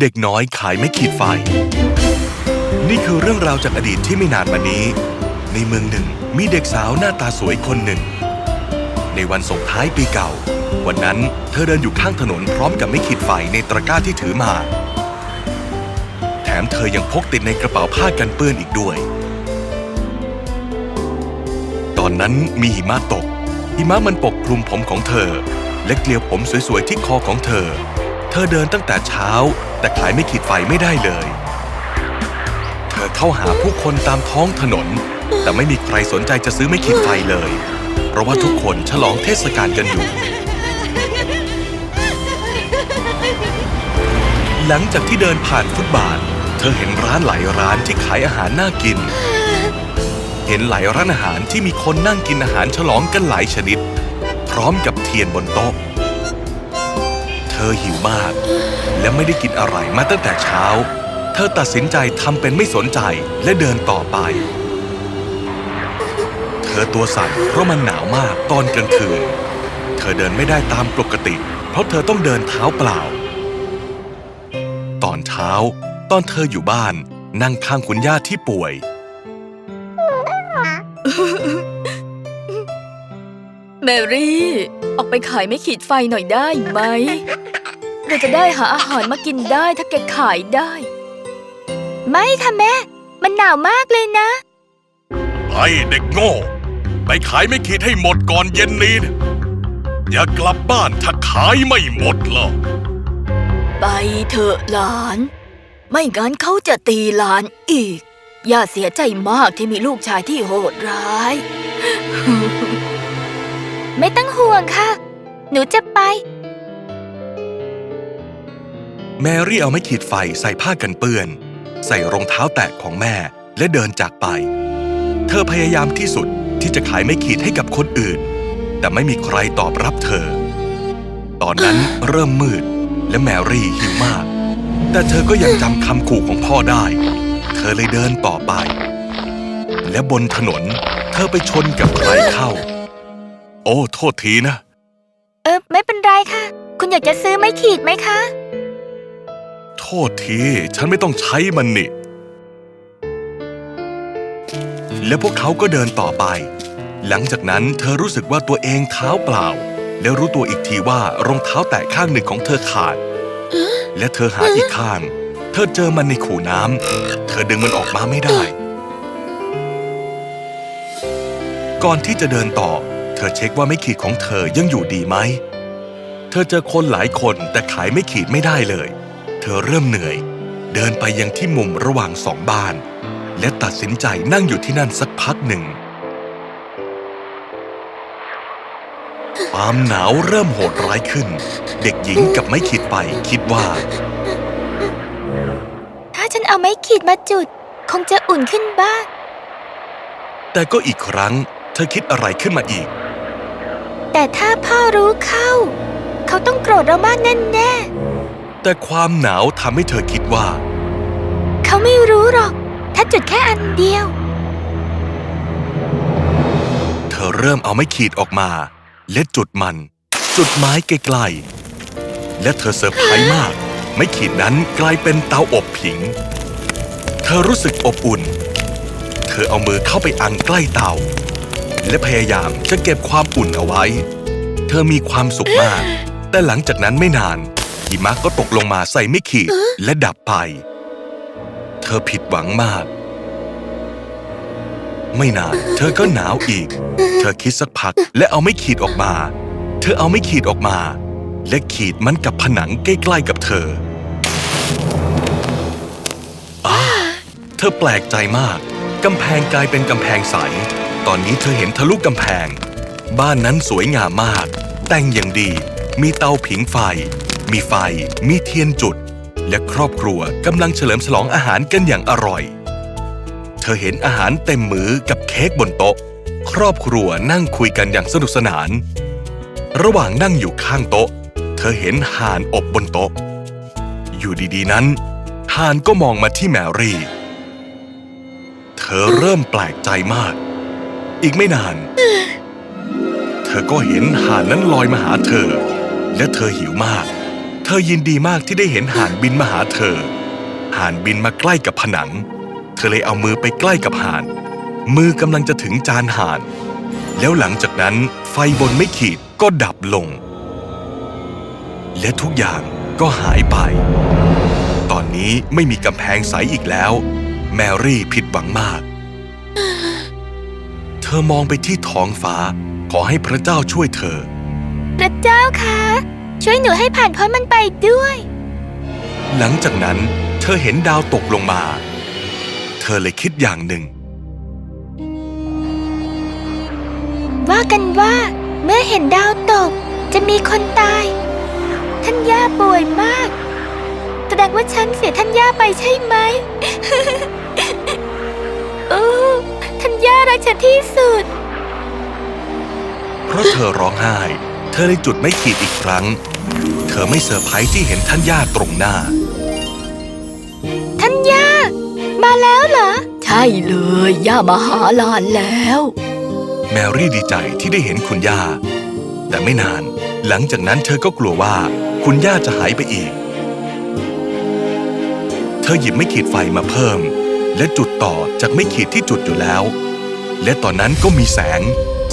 เด็กน้อยขายไม่ขีดไฟ นี่คือเรื่องราวจากอดีตที่ไม่นานมานี้ ในเมืองหนึ่งมีเด็กสาวหน้าตาสวยคนหนึ่ง ในวันส่งท้ายปีเก่า วันนั้นเธอเดินอยู่ข้างถนนพร้อมกับไม่ขีดไฟในตะกร้าที่ถือมา แถมเธอยังพกติดในกระเป๋าผ้ากันเปื้อนอีกด้วย ตอนนั้นมีหิมะตก หิมะมันปกคลุมผมของเธอ และเกลียวผมสวยๆที่คอของเธอ เธอเดินตั้งแต่เช้า แต่ขายไม่ขีดไฟไม่ได้เลย เธอเข้าหาผู้คนตามท้องถนน แต่ไม่มีใครสนใจจะซื้อไม่ขีดไฟเลย เพราะว่าทุกคนฉลองเทศกาลกันอยู่ หลังจากที่เดินผ่านฟุตบาท เธอเห็นร้านหลายร้านที่ขายอาหารน่ากิน เห็นหลายร้านอาหารที่มีคนนั่งกินอาหารฉลองกันหลายชนิด พร้อมกับเทียนบนโต๊ะ เธอหิวมาก และไม่ได้กินอะไรมาตั้งแต่เช้า เธอตัดสินใจทำเป็นไม่สนใจและเดินต่อไป เธอตัวสั่นเพราะมันหนาวมากตอนกลางคืน เธอเดินไม่ได้ตามปกติ เพราะเธอต้องเดินเท้าเปล่า ตอนเช้า ตอนเธออยู่บ้านนั่งข้างคุณย่าที่ป่วยแมรี่ ออกไปขายไม่ขีดไฟหน่อยได้ไหม เราจะได้หาอาหารมากินได้ถ้าแกขายได้ ไม่ค่ะแม่ มันหนาวมากเลยนะ ไอ้เด็กโง่ ไปขายไม่ขีดให้หมดก่อนเย็นนี้นะอย่ากลับบ้านถ้าขายไม่หมดหรอกไปเถอะหลาน ไม่งั้นเขาจะตีหลานอีก ย่าเสียใจมากที่มีลูกชายที่โหดร้าย ไม่ต้องห่วงค่ะ หนูจะไป แมรี่เอาไม้ขีดไฟใส่ผ้ากันเปื้อน ใส่รองเท้าแตะของแม่และเดินจากไป เธอพยายามที่สุดที่จะขายไม้ขีดให้กับคนอื่น แต่ไม่มีใครตอบรับเธอ ตอนนั้นเริ่มมืดและแมรี่หิวมาก แต่เธอก็ยังจำคำขู่ของพ่อได้ เธอเลยเดินต่อไป และบนถนนเธอไปชนกับใครเข้า โอ้ โทษทีนะ เออไม่เป็นไรค่ะ คุณอยากจะซื้อไม้ขีดไหมคะ โทษที ฉันไม่ต้องใช้มันนี่ และพวกเขาก็เดินต่อไป หลังจากนั้นเธอรู้สึกว่าตัวเองเท้าเปล่า แล้วรู้ตัวอีกทีว่ารองเท้าแตะข้างหนึ่งของเธอขาด และเธอหาอีกข้าง เธอเจอมันในขู่น้ำ เธอดึงมันออกมาไม่ได้ ก่อนที่จะเดินต่อ เธอเช็คว่าไม่ขีดของเธอยังอยู่ดีไหม เธอเจอคนหลายคนแต่ขายไม่ขีดไม่ได้เลย เธอเริ่มเหนื่อย เดินไปยังที่มุมระหว่างสองบ้าน และตัดสินใจนั่งอยู่ที่นั่นสักพักหนึ่ง ความหนาวเริ่มโหดร้ายขึ้น เด็กหญิงกับไม่ขีดไปคิดว่า ถ้าฉันเอาไม้ขีดมาจุด คงจะอุ่นขึ้นบ้าง แต่ก็อีกครั้ง เธอคิดอะไรขึ้นมาอีก แต่ถ้าพ่อรู้เข้า เขาต้องโกรธเรามากแน่ แต่ความหนาวทำให้เธอคิดว่าๆเขาไม่รู้หรอก ถ้าจุดแค่อันเดียว เธอเริ่มเอาไม้ขีดออกมา และจุดมัน จุดไม้ใกล้ๆและเธอเซอร์ไพรส์มาก ไม้ขีดนั้นกลายเป็นเตาอบผิง เธอรู้สึกอบอุ่น เธอเอามือเข้าไปอังใกล้เตา และพยายามจะเก็บความอุ่นเอาไว้ เธอมีความสุขมาก แต่หลังจากนั้นไม่นาน หิมะก็ตกลงมาใส่ไม่ขีดและดับไป เธอผิดหวังมาก ไม่นานเธอก็หนาวอีก เธอคิดสักพักและเอาไม่ขีดออกมา เธอเอาไม่ขีดออกมา และขีดมันกับผนังใกล้ๆกับเธออาเธอแปลกใจมาก กำแพงกลายเป็นกำแพงใส ตอนนี้เธอเห็นทะลุกำแพง บ้านนั้นสวยงามมาก แต่งอย่างดีมีเตาผิงไฟ มีไฟ มีเทียนจุด และครอบครัวกำลังเฉลิมฉลองอาหารกันอย่างอร่อย เธอเห็นอาหารเต็มมือกับเค้กบนโต๊ะ ครอบครัวนั่งคุยกันอย่างสนุกสนาน ระหว่างนั่งอยู่ข้างโต๊ะ เธอเห็นห่านอบบนโต๊ะ อยู่ดีๆนั้นห่านก็มองมาที่แมรี่ เธอเริ่มแปลกใจมาก อีกไม่นาน เธอก็เห็นห่านนั้นลอยมาหาเธอ และเธอหิวมาก เธอยินดีมากที่ได้เห็นห่านบินมาหาเธอ ห่านบินมาใกล้กับผนัง เธอเลยเอามือไปใกล้กับห่าน มือกำลังจะถึงจานห่าน แล้วหลังจากนั้นไฟบนไม่ขีดก็ดับลง และทุกอย่างก็หายไป ตอนนี้ไม่มีกำแพงใสอีกแล้ว แมรี่ผิดหวังมาก เธอมองไปที่ท้องฟ้าขอให้พระเจ้าช่วยเธอ พระเจ้าคะ ช่วยหนูให้ผ่านพ้นมันไปด้วย หลังจากนั้นเธอเห็นดาวตกลงมา เธอเลยคิดอย่างหนึ่ง ว่ากันว่าเมื่อเห็นดาวตกจะมีคนตาย ท่านย่าป่วยมาก แสดงว่าฉันเสียท่านย่าไปใช่ไหม โอ้ท่านย่ารักฉันที่สุด เพราะเธอร้องไห้ เธอเลยจุดไม้ขีดอีกครั้ง เธอไม่เซอร์ไพรส์ที่เห็นท่านย่าตรงหน้า ท่านย่า มาแล้วเหรอ ใช่เลย ย่ามาหาหลานแล้ว แมรี่ดีใจที่ได้เห็นคุณย่า แต่ไม่นาน หลังจากนั้นเธอก็กลัวว่าคุณย่าจะหายไปอีก เธอหยิบไม่ขีดไฟมาเพิ่ม และจุดต่อจากไม่ขีดที่จุดอยู่แล้ว และตอนนั้นก็มีแสง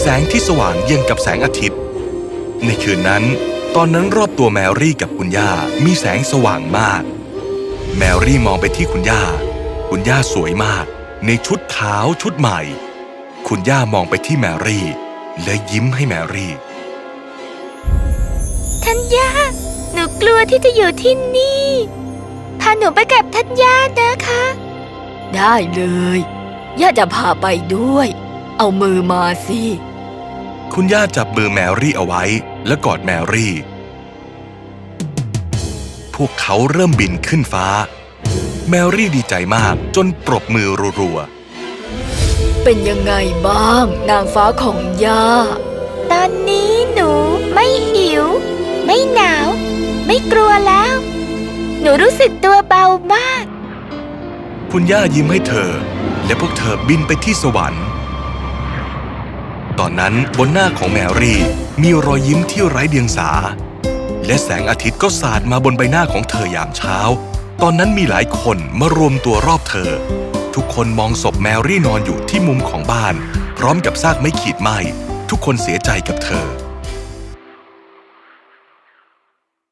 แสงที่สว่างเย็นกับแสงอาทิตย์ ในคืนนั้น ตอนนั้นรอบตัวแมรี่กับคุณย่ามีแสงสว่างมาก แมรี่มองไปที่คุณย่า คุณย่าสวยมาก ในชุดขาวชุดใหม่ คุณย่ามองไปที่แมรี่ และยิ้มให้แมรี่ ท่านย่า หนูกลัวที่จะอยู่ที่นี่ พาหนูไปกับท่านย่านะคะ ได้เลย ย่าจะพาไปด้วย เอามือมาสิ คุณย่าจับมือแมรี่เอาไว้ และกอดแมรี่ พวกเขาเริ่มบินขึ้นฟ้า แมรี่ดีใจมากจนปรบมือรัวเป็นยังไงบ้าง นางฟ้าของย่า ตอนนี้หนูไม่หิว ไม่หนาว ไม่กลัวแล้ว หนูรู้สึกตัวเบามากๆคุณย่ายิ้มให้เธอ และพวกเธอบินไปที่สวรรค์ต อนนั้นบนหน้าของแมรี่ มีรอยยิ้มที่ไร้เดียงสา และแสงอาทิตย์ก็สาดมาบนใบหน้าของเธอยามเช้า ตอนนั้นมีหลายคนมารวมตัวรอบเธอ ทุกคนมองศพแมรี่นอนอยู่ที่มุมของบ้าน พร้อมกับซากไม้ขีดไหมทุกคนเสียใจกับเธอ